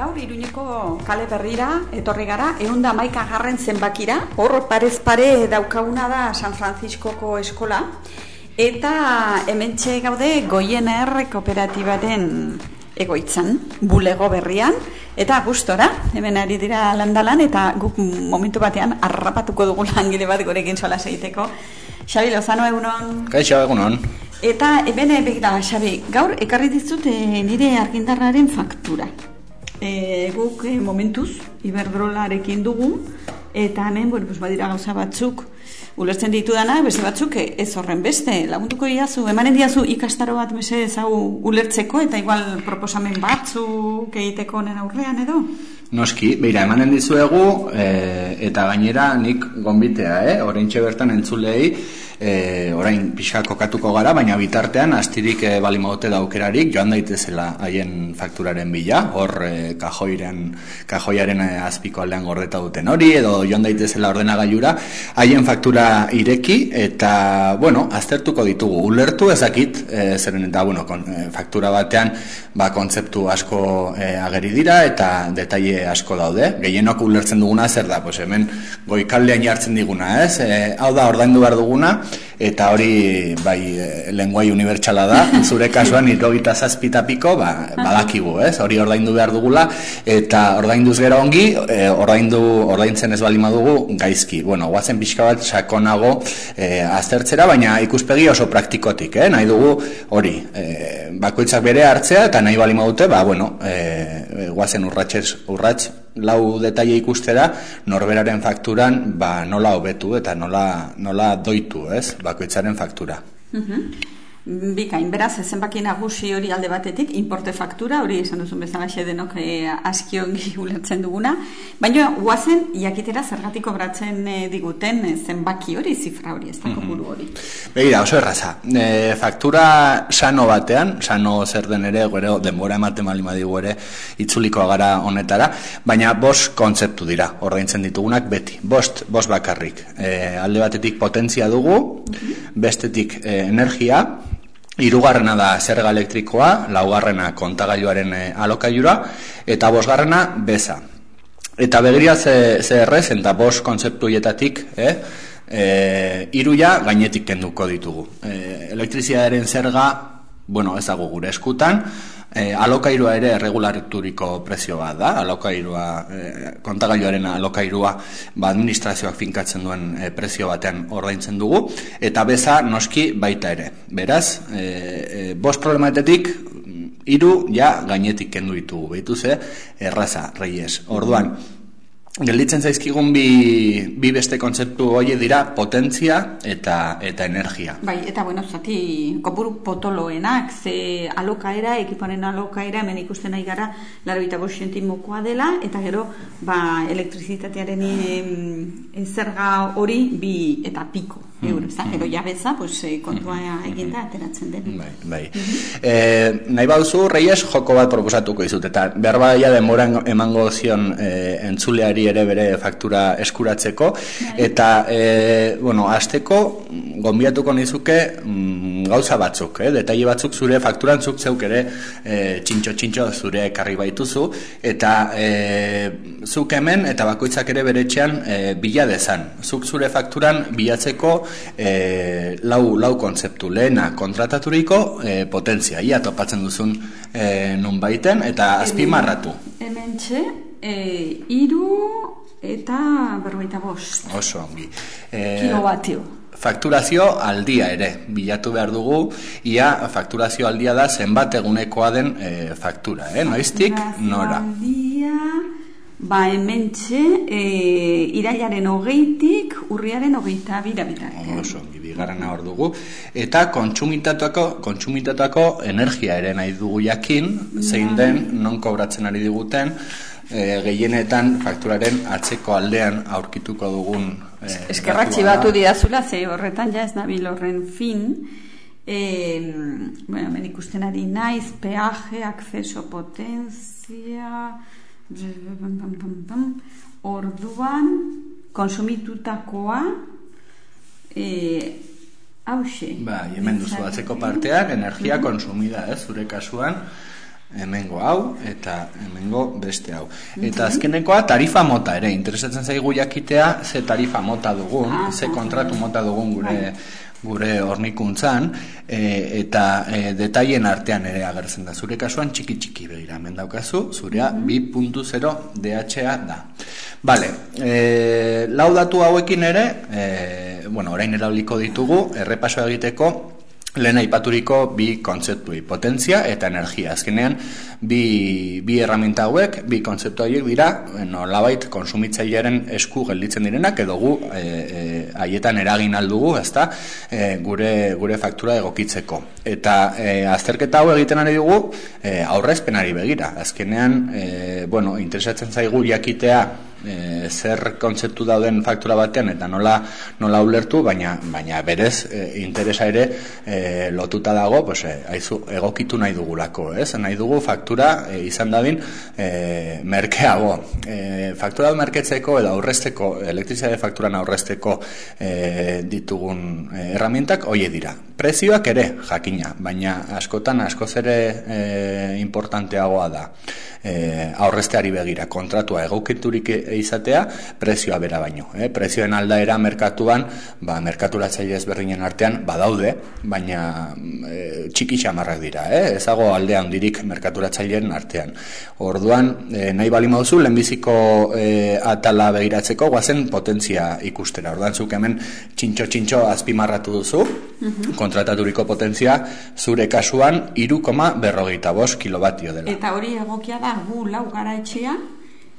gaur iruñeko kale berrira, etorri gara, eunda maika garren zenbakira, hor parez pare daukaguna da San Franciscoko eskola, eta hemen gaude goien erre kooperatibaren egoitzan, bulego berrian, eta gustora, hemen ari dira landalan, eta guk momentu batean arrapatuko dugu langile bat gorekin sola zeiteko. Xabi Lozano egunon. Kaixo egunon. Eta eben begira, Xabi, gaur ekarri dizut e, nire argindarraren faktura. E, guk e, momentuz, iberdrolarekin dugu, eta hemen, bueno, pues, badira gauza batzuk, ulertzen ditu dana, beste batzuk ez horren beste. Laguntuko diazu, emanen diazu ikastaro bat mese hau ulertzeko, eta igual proposamen batzuk egiteko nen aurrean edo? Noski, beira, emanen dizuegu, e, eta gainera nik gombitea, eh? Horreintxe bertan entzulei, e, orain pixka kokatuko gara, baina bitartean astirik e, bali maute daukerarik joan daitezela haien fakturaren bila, hor e, kajoiren, kajoiaren azpiko aldean gordeta duten hori, edo joan daitezela ordenagailura, haien faktura ireki, eta, bueno, aztertuko ditugu, ulertu ezakit, e, zeren eta, bueno, kon, e, faktura batean, ba, kontzeptu asko e, ageri dira, eta detaile asko daude, gehienok ulertzen duguna zer da, pues hemen goikaldean jartzen diguna, ez? E, hau da, ordaindu behar duguna, eta hori bai e, lenguai unibertsala da zure kasuan irrogita zazpitapiko ba, badakigu, ez? hori ordaindu behar dugula eta ordainduz gero ongi e, ordaindu, ordaintzen ez balima dugu gaizki, bueno, guazen pixka bat sakonago e, aztertzera baina ikuspegi oso praktikotik, eh? nahi dugu hori, e, bakoitzak bere hartzea eta nahi balima dute, ba, bueno, e, guazen urratxez, urratx lau detaile ikustera norberaren fakturan ba, nola hobetu eta nola, nola doitu, ez, bakoitzaren faktura. Uh Bikain, beraz, zenbaki nagusi hori alde batetik, importe faktura, hori esan duzun bezala denok e, aski ongi ulertzen duguna, baina guazen, jakitera zergatik obratzen e, diguten e, zenbaki hori, zifra hori, ez da kopuru hori. Begira, oso erraza, e, faktura sano batean, sano zer den ere, gero, denbora ematen malima digu ere, itzuliko gara honetara, baina bost kontzeptu dira, ordaintzen ditugunak beti, bost, bost bakarrik. E, alde batetik potentzia dugu, bestetik e, energia, Hirugarrena da zerga elektrikoa, laugarrena kontagailuaren e, alokailura eta bosgarrena beza. Eta begiria ze, ze errez, eta bos kontzeptu hietatik, eh? E, iruia gainetik kenduko ditugu. E, elektriziadaren zerga, bueno, ezagu gure eskutan, E, alokairua ere regularituriko prezio bat da, alokairua, e, kontagailuaren alokairua ba, administrazioak finkatzen duen e, prezio batean ordaintzen dugu, eta beza noski baita ere. Beraz, e, e, bost problematetik, hiru ja gainetik kendu ditugu, behitu ze, erraza, reies. Orduan, Gelditzen zaizkigun bi, bi beste kontzeptu hori dira potentzia eta eta energia. Bai, eta bueno, zati kopuru potoloenak, ze alokaera, ekiporen alokaera, hemen ikusten nahi gara, laro eta mokoa dela, eta gero, ba, elektrizitatearen zerga hori bi eta piko euro, mm -hmm. edo jabeza, pues, eh, kontua mm -hmm. eginda ateratzen den. Bai, bai. Mm -hmm. e, nahi bauzu, reies joko bat proposatuko izut, eta behar badia demoran emango zion e, entzuleari ere bere faktura eskuratzeko, bai. eta, e, bueno, azteko, gombiatuko nizuke mm, gauza batzuk, eh? detaile batzuk zure fakturan zuk zeuk ere e, txintxo txintxo zure ekarri baituzu, eta e, zuk hemen, eta bakoitzak ere bere txean e, bila dezan. Zuk zure fakturan bilatzeko e, lau, lau kontzeptu. Lehena kontrataturiko e, potentzia. Ia topatzen duzun e, nun baiten eta azpimarratu. hemen txe e, iru eta berroita bost. Oso ongi. E, kilobatio fakturazio aldia ere bilatu behar dugu. Ia fakturazio aldia da zenbat egunekoa den e, faktura eh? noiztik nora Ba, hemen txe, e, irailaren hogeitik, urriaren hogeita bira Oso, bigarrena hor dugu. Eta kontsumitatuako, kontsumitatuako energia ere nahi dugu jakin, zein den, non kobratzen ari diguten, e, gehienetan fakturaren atzeko aldean aurkituko dugun... E, Eskerratxi batu diazula, ze horretan ja ez nabil horren fin, E, bueno, men ikusten ari naiz, peaje, acceso, potenzia, orduan konsumitutakoa e, hause ba, hemen duzu atzeko parteak energia konsumida, ez, zure kasuan hemengo hau eta hemengo beste hau. Eta azkenekoa tarifa mota ere, interesatzen zaigu jakitea ze tarifa mota dugun, ah, ze kontratu mota dugun gure bai. gure hornikuntzan e, eta e, detaien artean ere agertzen da. Zure kasuan txiki txiki begira, hemen daukazu, zurea 2.0 DHA da. Vale, e, lau datu hauekin ere, e, bueno, orain erabiliko ditugu, errepaso egiteko lehen aipaturiko bi kontzeptu, potentzia eta energia. Azkenean, bi, bi erraminta hauek, bi kontzeptu hauek dira, nolabait konsumitzailearen esku gelditzen direnak, edo gu e, e, haietan eragin aldugu, ezta, e, gure, gure faktura egokitzeko. Eta e, azterketa hau egiten ari dugu, e, aurrezpenari begira. Azkenean, e, bueno, interesatzen zaigu jakitea, e, zer kontzeptu dauden faktura batean eta nola nola ulertu baina baina berez e, interesa ere e, lotuta dago pues e, aizu, egokitu nahi dugulako ez? Nahi dugu faktura e, izan dadin e, merkeago. E, faktura merketzeko edo aurrezteko elektrizitate fakturan aurrezteko e, ditugun e, herramientak hoe dira. Prezioak ere jakina baina askotan askoz ere e, importanteagoa da e, aurrezteari begira kontratua egokiturik izatea prezioa bera baino. Eh? Prezioen aldaera merkatuan, ba, merkaturatzaile ezberdinen artean badaude, baina e, txiki xamarrak dira. Eh? Ezago alde handirik merkaturatzaileen artean. Orduan, e, nahi bali mauzu, lehenbiziko e, atala begiratzeko, guazen potentzia ikustera. Orduan, zuk hemen txintxo-txintxo azpimarratu duzu, mhm. kontrataturiko potentzia, zure kasuan, irukoma berrogeita bos kilobatio dela. Eta hori egokia da gu lau gara etxean,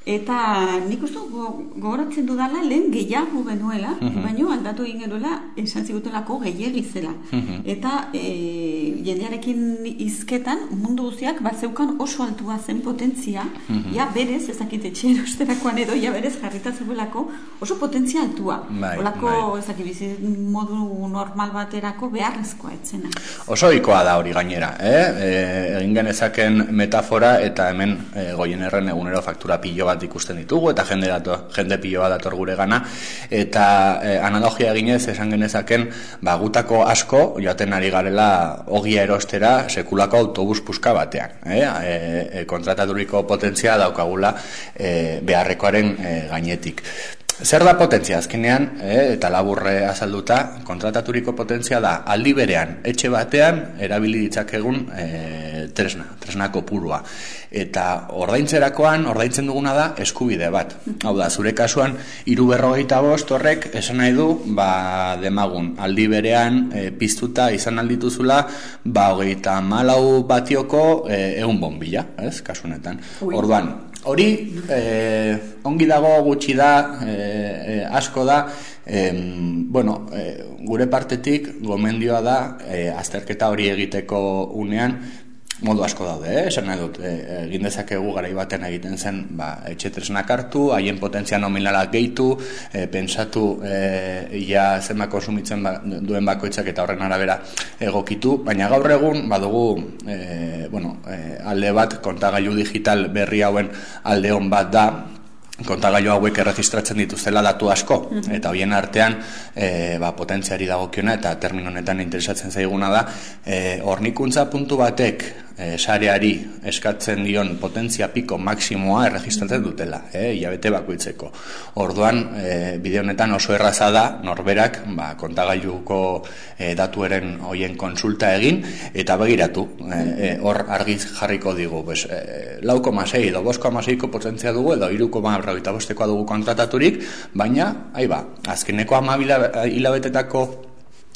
Eta nik uste gogoratzen dudala lehen gehiago benuela, mm baina aldatu egin genuela esan zigutelako gehiagi zela. Mhm. Eta e, jendearekin izketan mundu guztiak bat zeukan oso altua zen potentzia, mm ja berez, ezakit etxe erosterakoan edo, ja berez jarrita zegoelako oso potentzia altua. Bai, Olako, bai. ezakit bizi modu normal baterako beharrezkoa etzena. Oso ikoa da hori gainera, eh? E, egin genezaken metafora eta hemen e, goien erren egunero faktura pilo bat ikusten ditugu eta jende dato, jende piloa dator gure gana eta eh, analogia eginez esan genezaken ba, gutako asko joaten ari garela ogia erostera sekulako autobus puska batean eh? E, e, kontrataturiko potentzia daukagula e, beharrekoaren e, gainetik Zer da potentzia azkenean, eh, eta laburre azalduta, kontrataturiko potentzia da aldi berean, etxe batean, erabili ditzakegun eh, tresna, tresna kopurua. Eta ordaintzerakoan, ordaintzen duguna da, eskubide bat. Hau da, zure kasuan, iru berrogeita bost horrek, esan nahi du, ba, demagun, aldi berean, eh, piztuta izan aldituzula, ba, hogeita malau batioko eh, egun bombila, ez, kasunetan. Orduan, Hori, eh, ongi dago gutxi da, eh, eh, asko da, eh, bueno, eh, gure partetik gomendioa da eh, azterketa hori egiteko unean, modu asko daude, eh? esan nahi dut, eh, egin dezakegu garai baten egiten zen, ba, etxe tresnak hartu, haien potentzia nominala gehitu, e, pensatu e, ia zenba konsumitzen ba, duen bakoitzak eta horren arabera egokitu, baina gaur egun badugu e, bueno, e, alde bat kontagailu digital berri hauen alde hon bat da, kontagailu hauek erregistratzen dituztela datu asko. Eta hoien artean e, ba, potentziari dagokiona eta termin honetan interesatzen zaiguna da e, hornikuntza puntu batek e, sareari eskatzen dion potentzia piko maksimoa erregistratzen dutela, e, ilabete bakoitzeko. Orduan, e, bide honetan oso erraza da, norberak, ba, kontagailuko e, datueren hoien konsulta egin, eta begiratu, e, e, hor argiz jarriko digu, pues, e, lauko masei, edo bosko amaseiko potentzia dugu, edo iruko eta bostekoa dugu kontrataturik, baina, ba, azkeneko amabila hilabetetako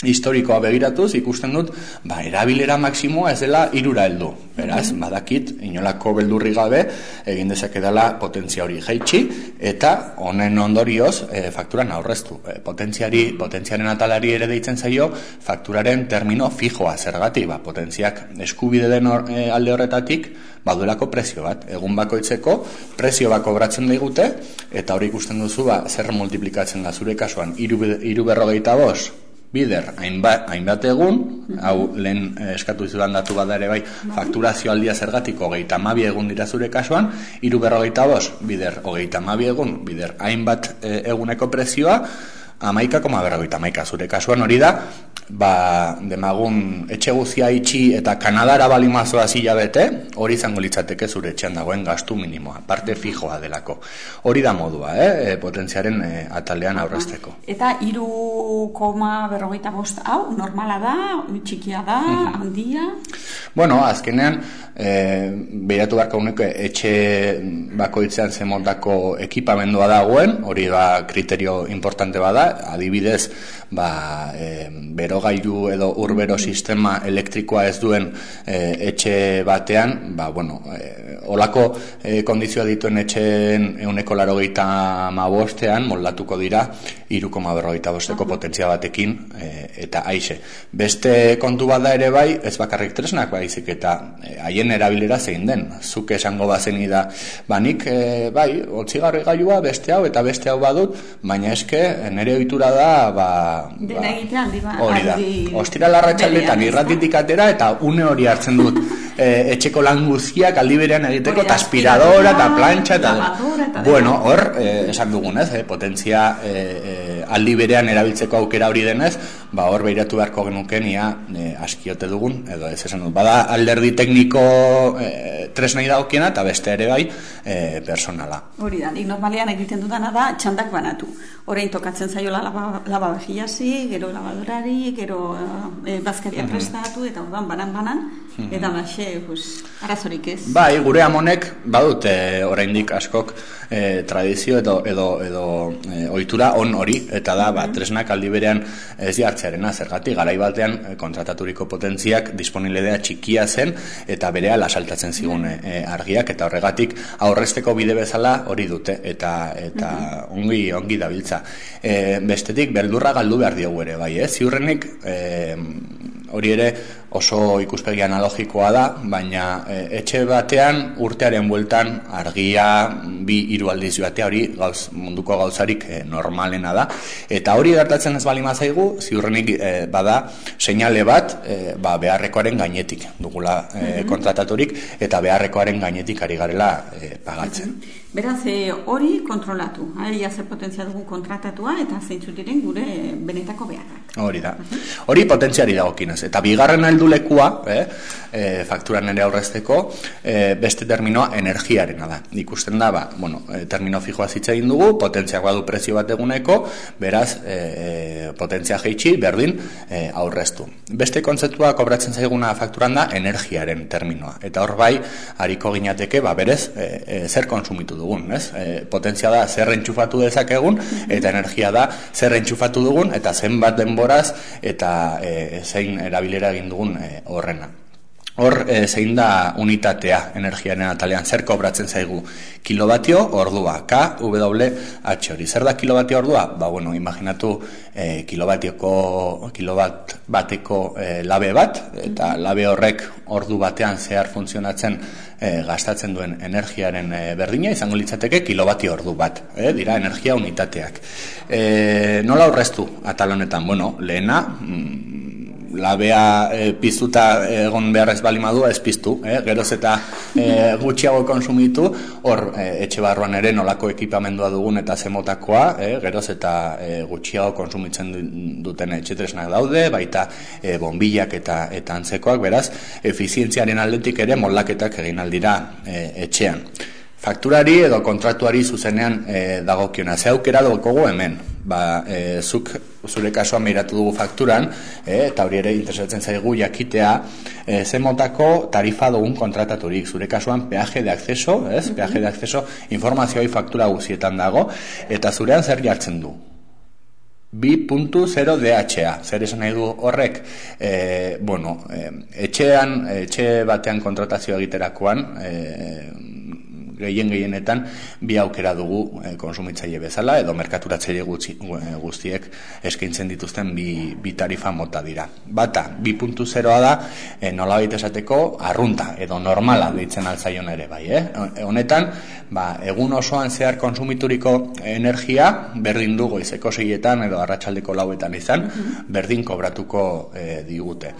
historikoa begiratuz ikusten dut ba, erabilera maksimoa ez dela irura heldu. Beraz, mhm. badakit, inolako beldurri gabe, egin dezake dela potentzia hori jaitsi, eta honen ondorioz e, fakturan aurreztu. E, potentziari, potentziaren atalari ere deitzen zaio, fakturaren termino fijoa zergati, ba, potentziak eskubide den e, alde horretatik, badurako prezio bat. Egun bakoitzeko, prezio bako bratzen digute, eta hori ikusten duzu, ba, zer multiplikatzen da zure kasuan, iru berrogeita bos, bider hainbat, hainbat egun, hau lehen eh, eskatu izudan datu bada ere bai, fakturazio aldia zergatiko hogeita mabi egun dira zure kasuan, iru berrogeita bos, bider hogeita mabi egun, bider hainbat eh, eguneko prezioa, amaika koma berrogeita maika zure kasuan hori da, ba, demagun etxe guzia itxi eta Kanadara balimazoa zila bete, hori izango litzateke zure etxean dagoen gastu minimoa, parte fijoa delako. Hori da modua, eh? E, potentziaren e, atalean aurrezteko. Eta iru koma berrogeita bost, hau, normala da, txikia da, handia? Bueno, azkenean, e, behiratu barko uneko etxe bakoitzean zemondako ekipamendua dagoen, hori da kriterio importante bada, da, adibidez, ba, e, berogailu edo urbero sistema elektrikoa ez duen e, etxe batean, ba, bueno, e, olako e, kondizioa dituen etxeen euneko laro ma bostean, moldatuko dira, iruko ma berrogeita bosteko potentzia batekin, e, eta aixe. Beste kontu bada ere bai, ez bakarrik tresnak baizik, eta haien erabilera zein den. Zuk esango bazen da, ba nik, e, bai, otzigarri gailua, beste hau eta beste hau badut, baina eske, nire ohitura da, ba, Dena ba, egitea aldi ba. Hori da. Ostira larratxaldetan irratitik atera eta une hori hartzen dut e, etxeko lan guztiak aldi berean egiteko eta aspiradora eta plantxa eta... Bueno, hor, e, esan dugunez, e, potentzia e, e, aldi berean erabiltzeko aukera hori denez, ba hor behiratu beharko genuken ia e, askiote dugun, edo ez esan dut. Bada alderdi tekniko e, tresnei da okiena eta beste ere bai e, personala. Hori da, nik normalean egiten dudana da txandak banatu. Horein tokatzen zaiola laba, laba gero labadorari, gero e, bazkaria uh prestatu, eta orduan banan-banan, eta baxe, pues, arazorik ez. Bai, gure amonek, badute oraindik askok e, tradizio edo, edo, edo e, ohitura on hori, eta da, ba, tresnak aldi berean ez jartzearena, zergatik, garai batean kontrataturiko potentziak disponibilidea txikia zen, eta berea lasaltatzen zigun e, argiak, eta horregatik aurrezteko bide bezala hori dute, eta, eta ongi, ongi dabiltza. E, bestetik, beldurra galdu behar diogu ere, bai, eh? Ziurrenik, e, hori ere oso ikuspegi analogikoa da, baina e, etxe batean urtearen bueltan argia bi hiru aldiz joatea hori gauz, munduko gauzarik e, normalena da. Eta hori gertatzen ez bali mazaigu, ziurrenik e, bada seinale bat e, ba, beharrekoaren gainetik dugula e, kontrataturik eta beharrekoaren gainetik ari garela pagatzen. Beraz, e, hori kontrolatu, ahi ze potentzia dugu kontratatua eta zeintzu diren gure benetako beharrak. Hori da. Hori potentziari dagokinez. Eta bigarren heldulekua, eh, e, fakturan ere aurrezteko, e, beste terminoa energiarena da. Ikusten da, ba, bueno, e, termino fijoa zitza egin dugu, potentziak badu prezio bat eguneko, beraz, e, potentzia jeitsi, berdin, e, aurreztu. Beste kontzeptua kobratzen zaiguna fakturan da, energiaren terminoa. Eta hor bai, hariko ginateke, ba, berez, e, e, zer konsumitu dugun, ez? E, potentzia da, zer entxufatu dezakegun, eta energia da, zer entxufatu dugun, eta zenbat denboraz, eta e, zein erabilera egin dugun e, horrena. Hor, e, zein da unitatea energiaren atalean, zer kobratzen zaigu kilobatio ordua, K, W, H hori. Zer da kilobatio ordua? Ba, bueno, imaginatu e, kilobatioko, kilobat bateko e, labe bat, eta labe horrek ordu batean zehar funtzionatzen e, gastatzen duen energiaren e, berdina, izango litzateke kilobatio ordu bat, e, dira energia unitateak. E, nola horreztu atalonetan? Bueno, lehena, mm, labea e, piztuta egon behar ez bali madua ez piztu, eh? geroz eta e, gutxiago konsumitu, hor e, etxe barruan ere nolako ekipamendua dugun eta zemotakoa, e, geroz eta e, gutxiago konsumitzen duten etxetresnak daude, baita e, bombilak eta, eta antzekoak, beraz, efizientziaren aldetik ere molaketak egin aldira e, etxean. Fakturari edo kontratuari zuzenean e, dagokiona. Ze aukera dagokogu hemen. Ba, e, zuk zure kasuan meiratu dugu fakturan, e, eta hori ere interesatzen zaigu jakitea, e, ze motako tarifa dugun kontrataturik. Zure kasuan peaje de acceso, ez? Peaje de acceso informazioi faktura guzietan dago, eta zurean zer jartzen du. 2.0 DHA, zer esan nahi du horrek, e, bueno, e, etxean, etxe batean kontratazio egiterakoan, e, gehien gehienetan bi aukera dugu e, konsumitzaile bezala edo merkaturatzaile gutxi, e, guztiek eskaintzen dituzten bi, bi tarifa mota dira. Bata, 2.0a da e, nolabait esateko arrunta edo normala deitzen altzaion ere bai, eh? Honetan, ba, egun osoan zehar konsumituriko energia berdin dugu izeko seietan edo arratsaldeko lauetan izan, berdin kobratuko e, digute.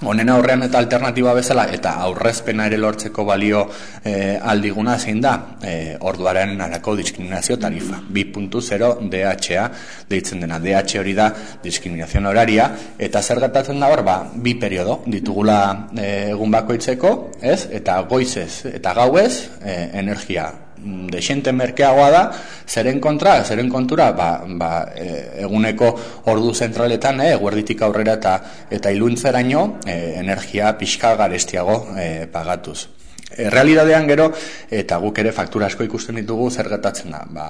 Honen aurrean eta alternatiba bezala eta aurrezpena ere lortzeko balio e, aldiguna zein da e, orduaren arako diskriminazio tarifa. 2.0 DHA deitzen dena. DH hori da diskriminazio horaria. Eta zer gertatzen da hor? Ba, bi periodo ditugula e, egun bakoitzeko ez? Eta goizez eta gauez e, energia Mm, de merkeagoa da, zeren kontra, zeren kontura, ba, ba, e, eguneko ordu zentraletan, e, eguerditik aurrera eta eta iluntzeraino e, energia pixka garestiago e, pagatuz. E, realidadean gero, eta guk ere faktura asko ikusten ditugu zer gertatzen da. Ba,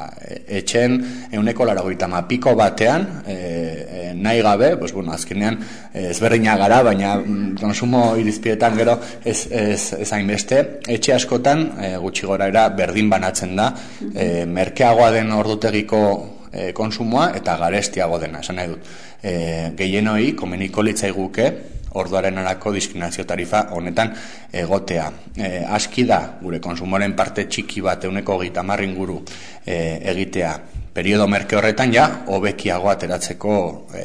etxen euneko laragoita ma piko batean, e, e, nahi gabe, pues, bueno, azkenean ezberdina gara, baina mm, konsumo irizpietan gero ez, ez, ez hainbeste. Etxe askotan, e, gutxi gora era, berdin banatzen da, e, merkeagoa den ordutegiko e, konsumoa eta garestiago dena, esan nahi dut. E, gehienoi, komeniko litzai guke, orduaren arako diskriminazio tarifa honetan egotea. E, aski da, gure konsumoren parte txiki bat euneko gita marrin guru e, egitea. Periodo merke horretan ja, hobekiago ateratzeko e,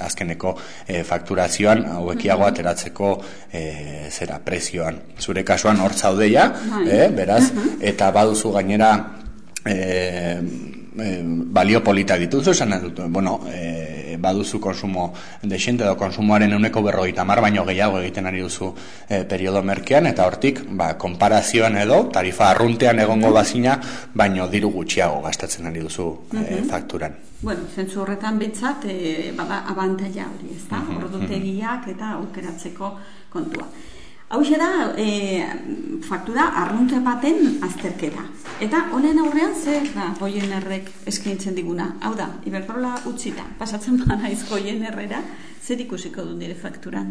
azkeneko e, fakturazioan, hobekiago ateratzeko e, zera prezioan. Zure kasuan hor zaudeia, bai. e, beraz, eta baduzu gainera e, e, balio polita dituzu, esan dut, bueno, e, baduzu konsumo desente edo konsumoaren euneko berrogeita mar baino gehiago egiten ari duzu e, periodo merkean eta hortik ba, konparazioan edo tarifa arruntean egongo bazina baino diru gutxiago gastatzen ari duzu e, fakturan. Bueno, zentzu horretan betzat e, bada abantaia hori, ez da? Ordutegiak eta aukeratzeko kontua. Hau da, e, faktura arrunte baten azterketa. Eta honen aurrean zer da goien errek eskaintzen diguna. Hau da, Iberdrola utzita, pasatzen bana iz goien errera, zer ikusiko du nire fakturan?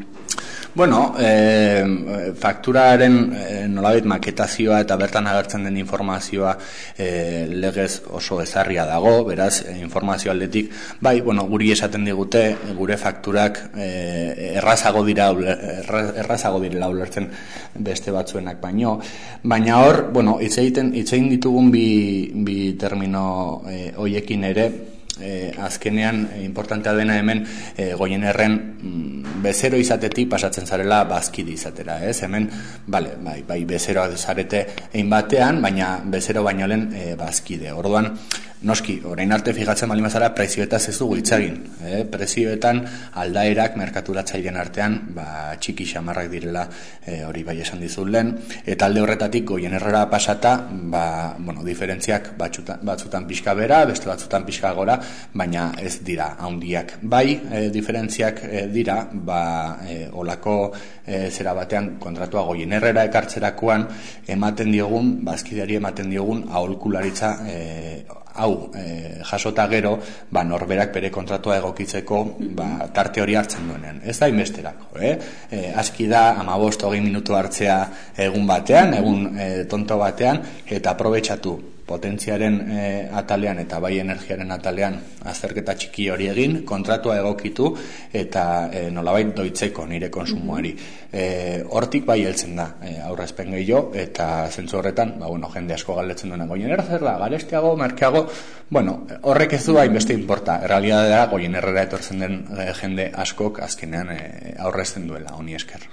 Bueno, e, fakturaren e, nolabait maketazioa eta bertan agertzen den informazioa e, legez oso ezarria dago, beraz, informazio aldetik, bai, bueno, guri esaten digute, gure fakturak e, errazago dira, errazago dira ulertzen beste batzuenak baino, baina hor, bueno, itzeiten, itzein ditugun bi, bi termino e, hoiekin ere, e, azkenean e, importantea dena hemen e, goien erren mm, bezero izatetik pasatzen zarela bazkidi izatera, ez? Hemen, bale, bai, bai bezeroa zarete egin batean, baina bezero baino lehen e, bazkide. Orduan, Noski, orain arte fijatzen bali mazara, prezioetaz ez dugu itzagin. Eh? Prezioetan aldaerak merkaturatzailean artean, ba, txiki xamarrak direla e, hori bai esan dizut lehen. Eta alde horretatik goien errora pasata, ba, bueno, diferentziak batzutan, batzutan pixka bera, beste batzutan pixka gora, baina ez dira haundiak. Bai, e, diferentziak e, dira, ba, e, olako e, zera batean kontratua goien errera ekartzerakoan, ematen diogun, bazkideari ematen diogun, aholkularitza e, hau e, jasota gero, ba, norberak bere kontratua egokitzeko ba, tarte hori hartzen duenean. Ez da inbesterako, eh? E, aski da, ama bosto minutu hartzea egun batean, egun e, tonto batean, eta aprobetsatu potentziaren e, atalean eta bai energiaren atalean azterketa txiki hori egin, kontratua egokitu eta e, nolabait doitzeko nire konsumoari. E, hortik bai heltzen da e, aurrezpen gehiago eta zentzu horretan, ba, bueno, jende asko galdetzen duena goien zer da, garestiago, merkeago, bueno, horrek ez du hain beste importa, errealidadea goien errera etortzen den e, jende askok azkenean e, aurrezten duela, honi esker.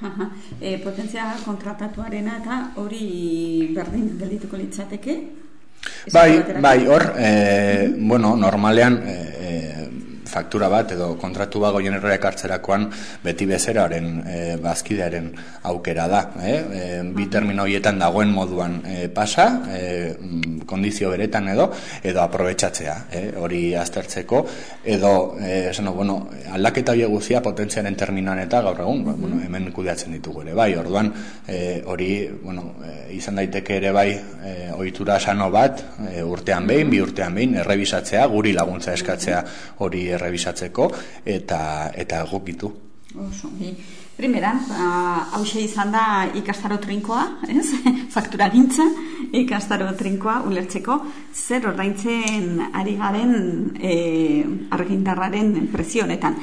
E, potentzia kontratatuarena eta hori berdin geldituko litzateke, Bai, bai, hor, e, bueno, normalean e, faktura bat edo kontratu bago jenerra ekartzerakoan beti bezeraren e, bazkidearen aukera da. E, e, bi termino horietan dagoen moduan e, pasa, e, kondizio beretan edo, edo aprobetsatzea, e, hori aztertzeko, edo, e, esano, bueno, aldaketa hori guzia potentziaren terminoan eta gaur egun, mm bueno, hemen kudeatzen ditugu ere, bai, orduan, e, hori, bueno, e, izan daiteke ere bai, e, ohitura sano bat, e, urtean behin, bi urtean behin, errebisatzea, guri laguntza eskatzea hori errebisatzeko eta eta egokitu. Oso, Primeran, ba, izan da ikastaro trinkoa, ez? Faktura gintza, ikastaro trinkoa ulertzeko, zer ordaintzen ari garen e, argindarraren presionetan.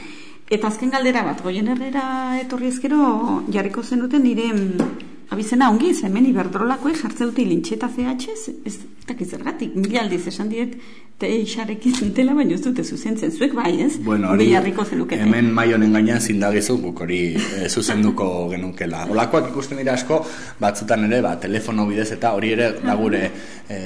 Eta azken galdera bat, goien herrera etorri ezkero, jarriko zen duten nire abizena ongi, hemen iberdrolakoek jartze dute lintxeta CH, ez, Eta kizergatik, mila aldiz esan diet, te isarekin zentela, baina ez dute zuzentzen, zuek bai, ez? Bueno, hori, zelukete. hemen maionen gainean zindagizu, guk hori e, zuzenduko genukela. Olakoak ikusten dira asko, batzutan ere, ba, telefono bidez eta hori ere da gure e,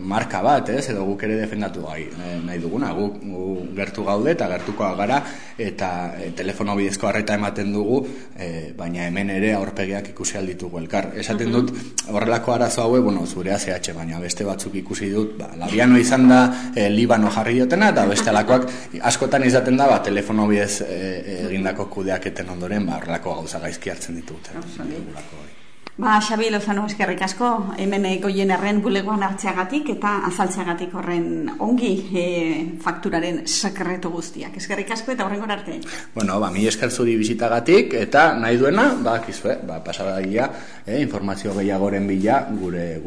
marka bat, ez? Edo guk ere defendatu gai, e, nahi duguna, guk gu gertu gaude eta gertuko gara eta e, telefono bidezko harreta ematen dugu, e, baina hemen ere aurpegiak ikusi alditugu elkar. Esaten dut, horrelako arazo haue, bueno, zurea zehatxe, baina beste batzuk ikusi dut, ba, labiano izan da, e, libano jarri diotena, eta beste alakoak askotan izaten da, ba, telefono bidez e, e, egindako kudeaketen ondoren, ba, horrelako gauza gaizki hartzen ditut. Ba, Xabi Lozano eskerrik asko, hemen goien erren bulegoan hartzeagatik eta azaltzeagatik horren ongi e, fakturaren sekretu guztiak. Eskerrik asko eta horren arte. Bueno, ba, mi esker zuri bizitagatik, eta nahi duena, ba, kizue, ba, pasadagia, eh, informazio gehiagoren bila gure